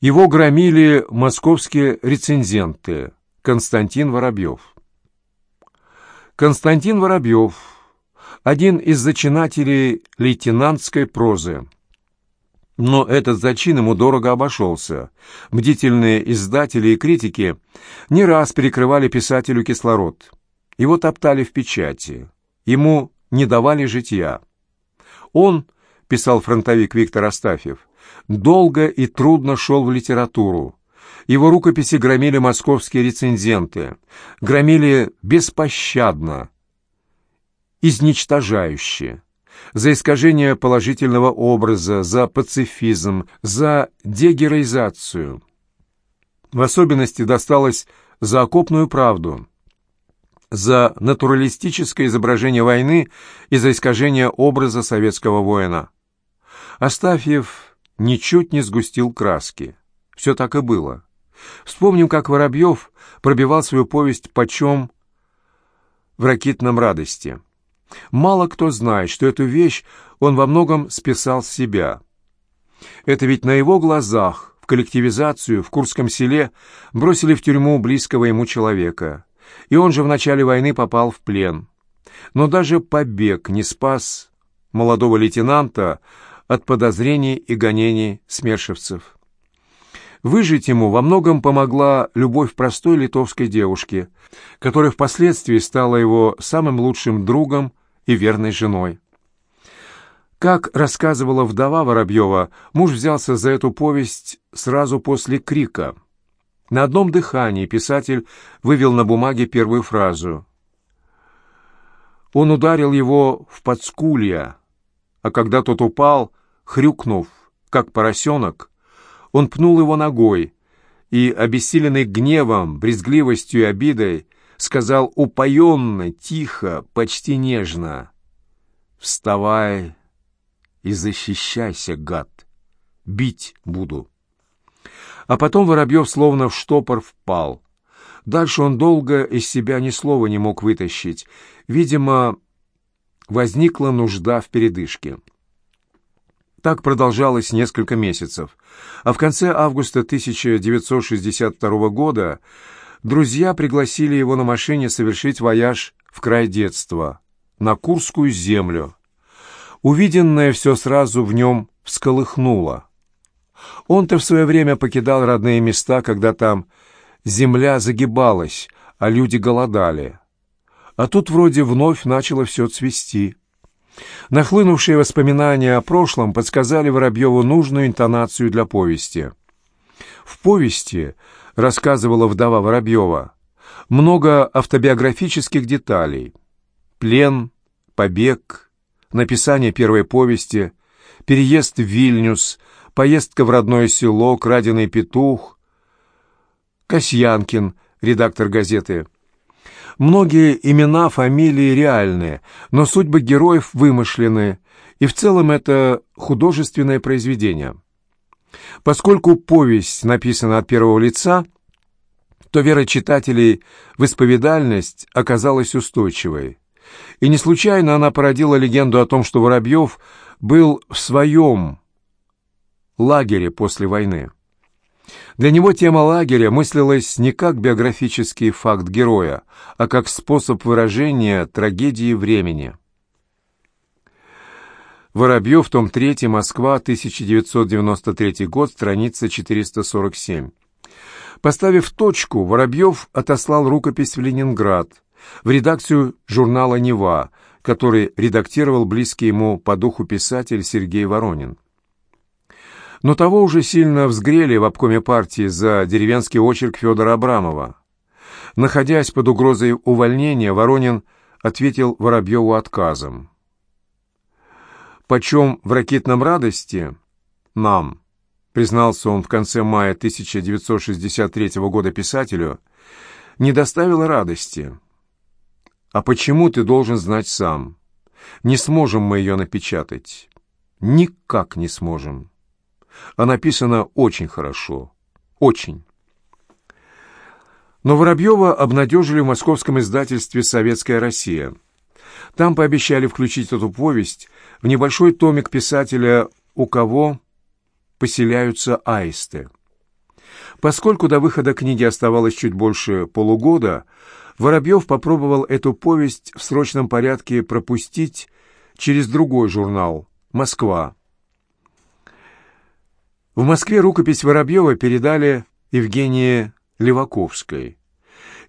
Его громили московские рецензенты Константин Воробьев. Константин Воробьев – один из зачинателей лейтенантской прозы. Но этот зачин ему дорого обошелся. Бдительные издатели и критики не раз перекрывали писателю кислород. Его топтали в печати. Ему не давали житья. Он, писал фронтовик Виктор Астафьев, долго и трудно шел в литературу. Его рукописи громили московские рецензенты, громили беспощадно, изничтожающе, за искажение положительного образа, за пацифизм, за дегероизацию. В особенности досталось за окопную правду, за натуралистическое изображение войны и за искажение образа советского воина. Астафьев ничуть не сгустил краски. Все так и было. Вспомним, как Воробьев пробивал свою повесть «Почем» в «Ракитном радости». Мало кто знает, что эту вещь он во многом списал с себя. Это ведь на его глазах в коллективизацию в Курском селе бросили в тюрьму близкого ему человека, и он же в начале войны попал в плен. Но даже побег не спас молодого лейтенанта от подозрений и гонений смершевцев. Выжить ему во многом помогла любовь простой литовской девушки, которая впоследствии стала его самым лучшим другом и верной женой. Как рассказывала вдова Воробьева, муж взялся за эту повесть сразу после крика. На одном дыхании писатель вывел на бумаге первую фразу. Он ударил его в подскулья, а когда тот упал, хрюкнув, как поросенок, он пнул его ногой и, обессиленный гневом, брезгливостью и обидой, сказал упоенно, тихо, почти нежно. «Вставай и защищайся, гад! Бить буду!» А потом Воробьев словно в штопор впал. Дальше он долго из себя ни слова не мог вытащить. Видимо, возникла нужда в передышке. Так продолжалось несколько месяцев, а в конце августа 1962 года друзья пригласили его на машине совершить вояж в край детства, на Курскую землю. Увиденное все сразу в нем всколыхнуло. Он-то в свое время покидал родные места, когда там земля загибалась, а люди голодали. А тут вроде вновь начало все цвести. Нахлынувшие воспоминания о прошлом подсказали Воробьеву нужную интонацию для повести. В повести, рассказывала вдова Воробьева, много автобиографических деталей. Плен, побег, написание первой повести, переезд в Вильнюс, поездка в родное село, краденый петух, Касьянкин, редактор газеты – Многие имена, фамилии реальные, но судьбы героев вымышлены, и в целом это художественное произведение. Поскольку повесть написана от первого лица, то вера читателей в исповедальность оказалась устойчивой. И не случайно она породила легенду о том, что Воробьев был в своем лагере после войны. Для него тема лагеря мыслилась не как биографический факт героя, а как способ выражения трагедии времени. Воробьев, том 3, Москва, 1993 год, страница 447. Поставив точку, Воробьев отослал рукопись в Ленинград, в редакцию журнала «Нева», который редактировал близкий ему по духу писатель Сергей Воронин. Но того уже сильно взгрели в обкоме партии за деревенский очерк Федора Абрамова. Находясь под угрозой увольнения, Воронин ответил Воробьеву отказом. «Почем в ракетном радости?» «Нам», — признался он в конце мая 1963 года писателю, — «не доставило радости». «А почему ты должен знать сам? Не сможем мы ее напечатать». «Никак не сможем» а написано очень хорошо. Очень. Но Воробьева обнадежили в московском издательстве «Советская Россия». Там пообещали включить эту повесть в небольшой томик писателя «У кого поселяются аисты». Поскольку до выхода книги оставалось чуть больше полугода, Воробьев попробовал эту повесть в срочном порядке пропустить через другой журнал «Москва». В Москве рукопись Воробьева передали Евгении Леваковской.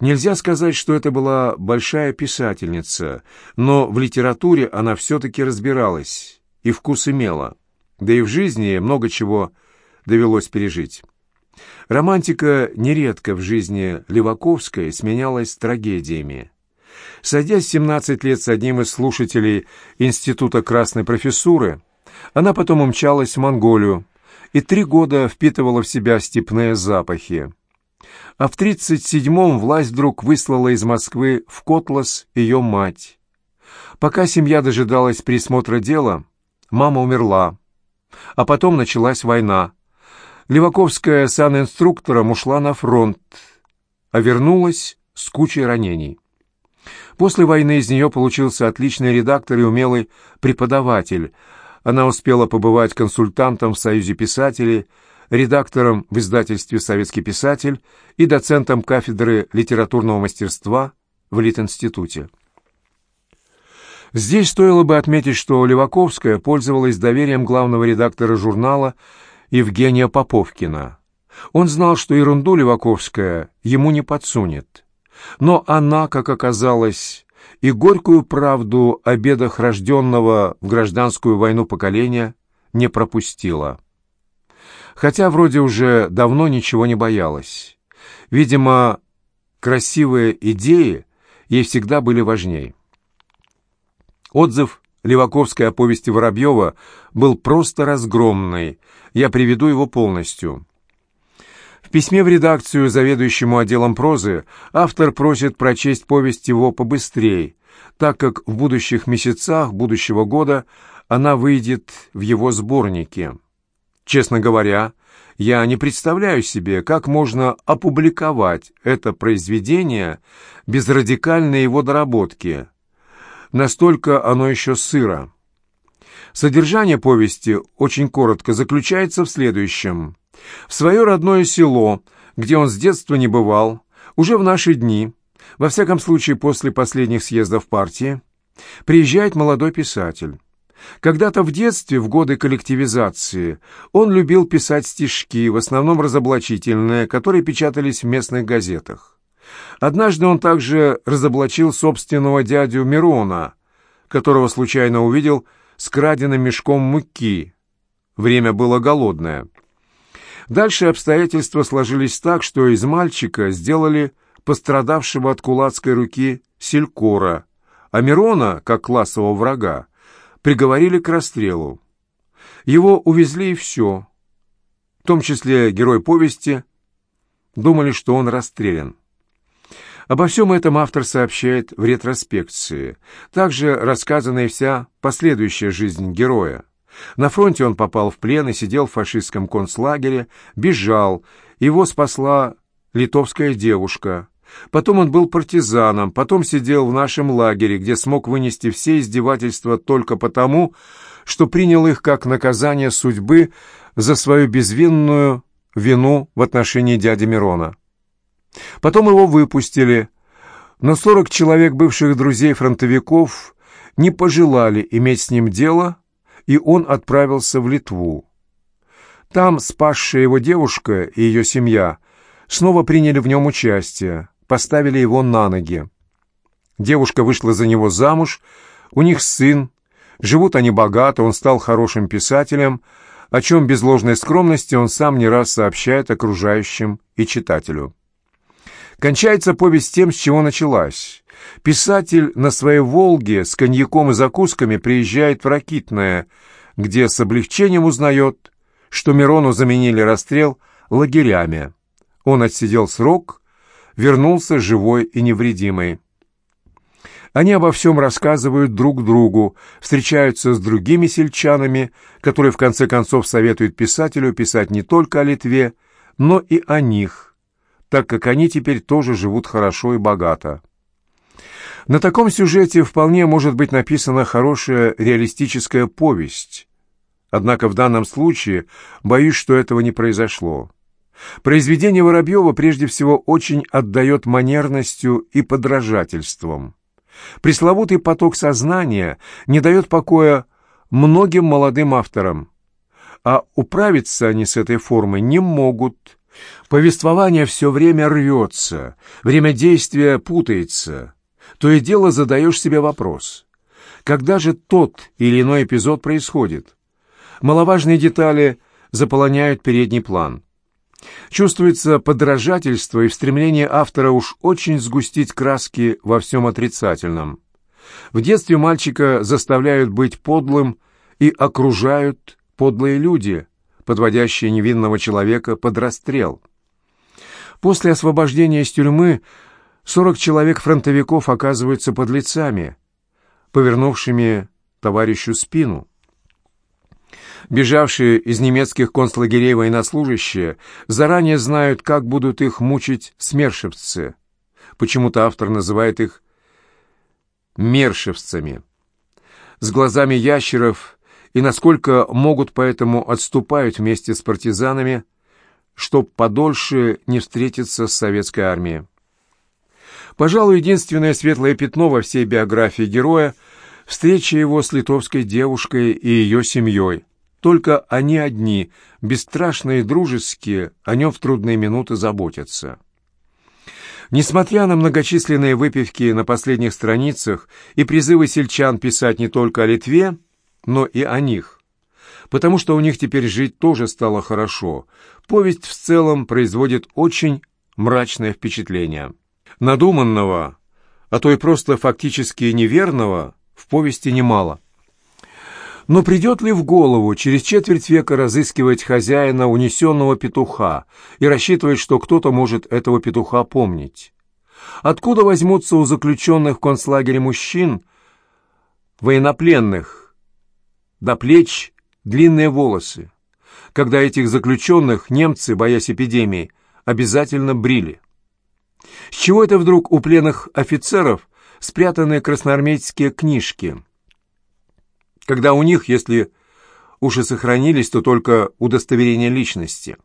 Нельзя сказать, что это была большая писательница, но в литературе она все-таки разбиралась и вкус имела, да и в жизни много чего довелось пережить. Романтика нередко в жизни Леваковской сменялась трагедиями. Садясь 17 лет с одним из слушателей Института Красной Профессуры, она потом умчалась в Монголию и три года впитывала в себя степные запахи. А в 37-м власть вдруг выслала из Москвы в Котлас ее мать. Пока семья дожидалась присмотра дела, мама умерла, а потом началась война, Леваковская санинструктором ушла на фронт, а вернулась с кучей ранений. После войны из нее получился отличный редактор и умелый преподаватель. Она успела побывать консультантом в Союзе писателей, редактором в издательстве «Советский писатель» и доцентом кафедры литературного мастерства в Литинституте. Здесь стоило бы отметить, что Леваковская пользовалась доверием главного редактора журнала Евгения Поповкина. Он знал, что ерунду Леваковская ему не подсунет. Но она, как оказалось, и горькую правду о бедах рожденного в гражданскую войну поколения не пропустила. Хотя вроде уже давно ничего не боялась. Видимо, красивые идеи ей всегда были важней. Отзыв Леваковской о повести Воробьева был просто разгромный. Я приведу его полностью. Письме в редакцию заведующему отделом прозы автор просит прочесть повесть его побыстрее, так как в будущих месяцах будущего года она выйдет в его сборнике. Честно говоря, я не представляю себе, как можно опубликовать это произведение без радикальной его доработки – настолько оно еще сыро. Содержание повести, очень коротко, заключается в следующем. В свое родное село, где он с детства не бывал, уже в наши дни, во всяком случае после последних съездов партии, приезжает молодой писатель. Когда-то в детстве, в годы коллективизации, он любил писать стишки, в основном разоблачительные, которые печатались в местных газетах. Однажды он также разоблачил собственного дядю Мирона, которого случайно увидел с краденным мешком муки. Время было голодное. Дальше обстоятельства сложились так, что из мальчика сделали пострадавшего от кулацкой руки селькора, а Мирона, как классового врага, приговорили к расстрелу. Его увезли и все. В том числе герой повести думали, что он расстрелян. Обо всем этом автор сообщает в ретроспекции. Также рассказана и вся последующая жизнь героя. На фронте он попал в плен и сидел в фашистском концлагере, бежал, его спасла литовская девушка. Потом он был партизаном, потом сидел в нашем лагере, где смог вынести все издевательства только потому, что принял их как наказание судьбы за свою безвинную вину в отношении дяди Мирона. Потом его выпустили, но сорок человек бывших друзей-фронтовиков не пожелали иметь с ним дело, и он отправился в Литву. Там спасшая его девушка и ее семья снова приняли в нем участие, поставили его на ноги. Девушка вышла за него замуж, у них сын, живут они богато, он стал хорошим писателем, о чем без ложной скромности он сам не раз сообщает окружающим и читателю. Кончается повесть тем, с чего началась. Писатель на своей «Волге» с коньяком и закусками приезжает в Ракитное, где с облегчением узнает, что Мирону заменили расстрел лагерями. Он отсидел срок, вернулся живой и невредимый. Они обо всем рассказывают друг другу, встречаются с другими сельчанами, которые в конце концов советуют писателю писать не только о Литве, но и о них, так как они теперь тоже живут хорошо и богато. На таком сюжете вполне может быть написана хорошая реалистическая повесть. Однако в данном случае боюсь, что этого не произошло. Произведение Воробьева прежде всего очень отдает манерностью и подражательством. Пресловутый поток сознания не дает покоя многим молодым авторам, а управиться они с этой формой не могут. Повествование все время рвется, время действия путается. То и дело задаешь себе вопрос. Когда же тот или иной эпизод происходит? Маловажные детали заполоняют передний план. Чувствуется подражательство и в стремлении автора уж очень сгустить краски во всем отрицательном. В детстве мальчика заставляют быть подлым и окружают подлые люди, подводящие невинного человека под расстрел. После освобождения из тюрьмы 40 человек-фронтовиков оказываются подлецами, повернувшими товарищу спину. Бежавшие из немецких концлагерей военнослужащие заранее знают, как будут их мучить смершевцы. Почему-то автор называет их мершевцами. С глазами ящеров и насколько могут поэтому отступают вместе с партизанами, чтоб подольше не встретиться с советской армией. Пожалуй, единственное светлое пятно во всей биографии героя – встреча его с литовской девушкой и ее семьей – только они одни, бесстрашные и дружеские, о нем в трудные минуты заботятся. Несмотря на многочисленные выпивки на последних страницах и призывы сельчан писать не только о Литве, но и о них, потому что у них теперь жить тоже стало хорошо, повесть в целом производит очень мрачное впечатление. Надуманного, а то и просто фактически неверного в повести немало – но придет ли в голову через четверть века разыскивать хозяина унесенного петуха и рассчитывать, что кто-то может этого петуха помнить? Откуда возьмутся у заключенных в концлагере мужчин, военнопленных, до плеч длинные волосы, когда этих заключенных немцы, боясь эпидемии, обязательно брили? С чего это вдруг у пленных офицеров спрятаны красноармейские книжки – когда у них, если уж и сохранились, то только удостоверения личности.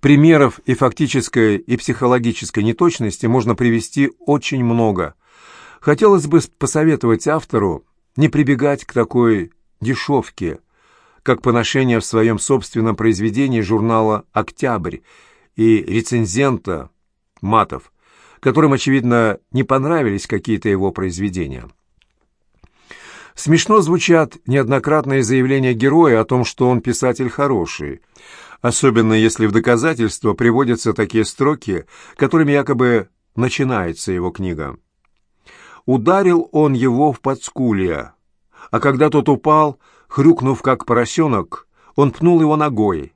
Примеров и фактической, и психологической неточности можно привести очень много. Хотелось бы посоветовать автору не прибегать к такой дешевке, как поношение в своем собственном произведении журнала «Октябрь» и рецензента Матов, которым, очевидно, не понравились какие-то его произведения. Смешно звучат неоднократные заявления героя о том, что он писатель хороший, особенно если в доказательство приводятся такие строки, которыми якобы начинается его книга. «Ударил он его в подскулье, а когда тот упал, хрюкнув как поросенок, он пнул его ногой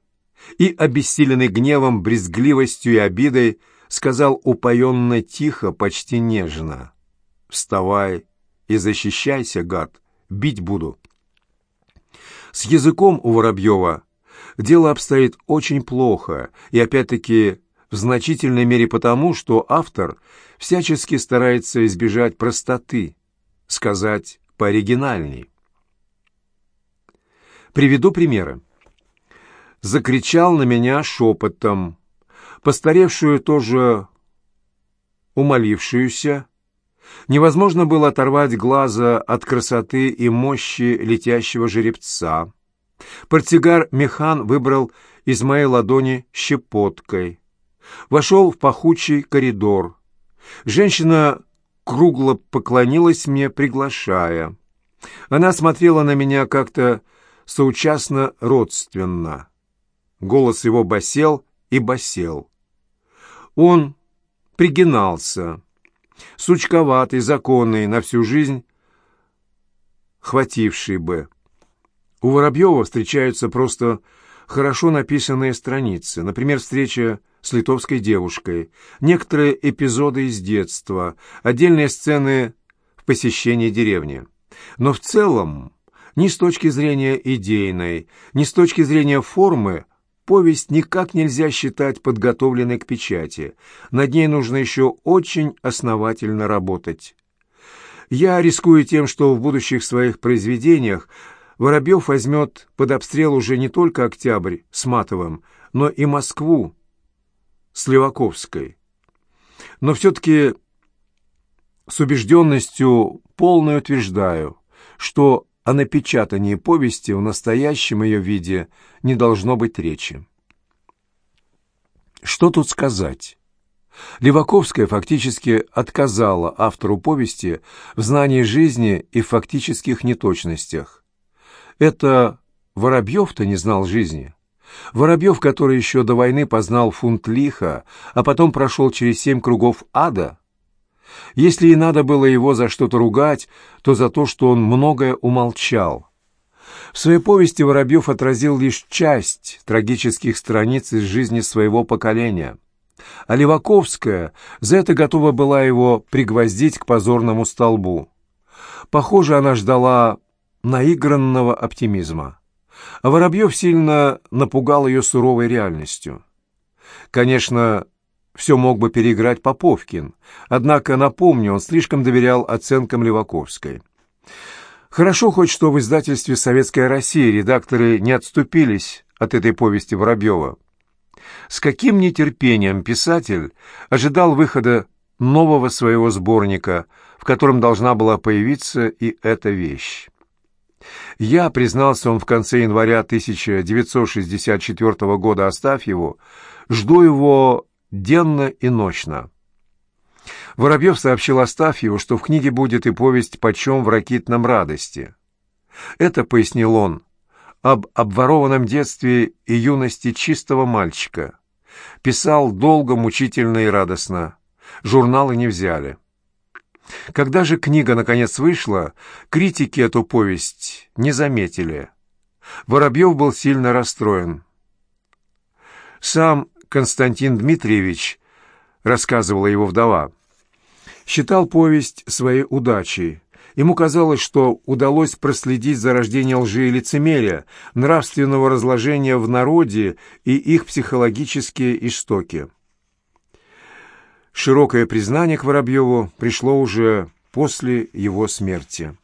и, обессиленный гневом, брезгливостью и обидой, сказал упоенно тихо, почти нежно, «Вставай и защищайся, гад!» бить буду. С языком у Воробьева дело обстоит очень плохо, и опять-таки в значительной мере потому, что автор всячески старается избежать простоты, сказать пооригинальней. Приведу примеры. Закричал на меня шепотом, постаревшую тоже умолившуюся, Невозможно было оторвать глаза от красоты и мощи летящего жеребца. Портсигар-механ выбрал из моей ладони щепоткой. Вошел в пахучий коридор. Женщина кругло поклонилась мне, приглашая. Она смотрела на меня как-то соучастно родственно. Голос его басел и басел. Он пригинался сучковатый, законный, на всю жизнь хвативший бы. У Воробьева встречаются просто хорошо написанные страницы, например, встреча с литовской девушкой, некоторые эпизоды из детства, отдельные сцены в посещении деревни. Но в целом, ни с точки зрения идейной, ни с точки зрения формы, повесть никак нельзя считать подготовленной к печати. Над ней нужно еще очень основательно работать. Я рискую тем, что в будущих своих произведениях Воробьев возьмет под обстрел уже не только «Октябрь» с Матовым, но и Москву с Леваковской. Но все-таки с убежденностью полной утверждаю, что о напечатании повести в настоящем ее виде не должно быть речи. Что тут сказать? Леваковская фактически отказала автору повести в знании жизни и в фактических неточностях. Это Воробьев-то не знал жизни. Воробьев, который еще до войны познал фунт лиха, а потом прошел через семь кругов ада. Если и надо было его за что-то ругать, то за то, что он многое умолчал. В своей повести Воробьев отразил лишь часть трагических страниц из жизни своего поколения. А Леваковская за это готова была его пригвоздить к позорному столбу. Похоже, она ждала наигранного оптимизма. А Воробьев сильно напугал ее суровой реальностью. Конечно, все мог бы переиграть Поповкин, однако, напомню, он слишком доверял оценкам Леваковской. Хорошо хоть, что в издательстве «Советская Россия» редакторы не отступились от этой повести Воробьева. С каким нетерпением писатель ожидал выхода нового своего сборника, в котором должна была появиться и эта вещь. Я, признался он в конце января 1964 года, оставь его, жду его денно и ночно. Воробьев сообщил Астафьеву, что в книге будет и повесть «Почем в ракитном радости». Это, пояснил он, об обворованном детстве и юности чистого мальчика. Писал долго, мучительно и радостно. Журналы не взяли. Когда же книга наконец вышла, критики эту повесть не заметили. Воробьев был сильно расстроен. Сам Константин Дмитриевич, рассказывала его вдова, считал повесть своей удачей. Ему казалось, что удалось проследить за рождением лжи и лицемерия, нравственного разложения в народе и их психологические истоки. Широкое признание к Воробьеву пришло уже после его смерти.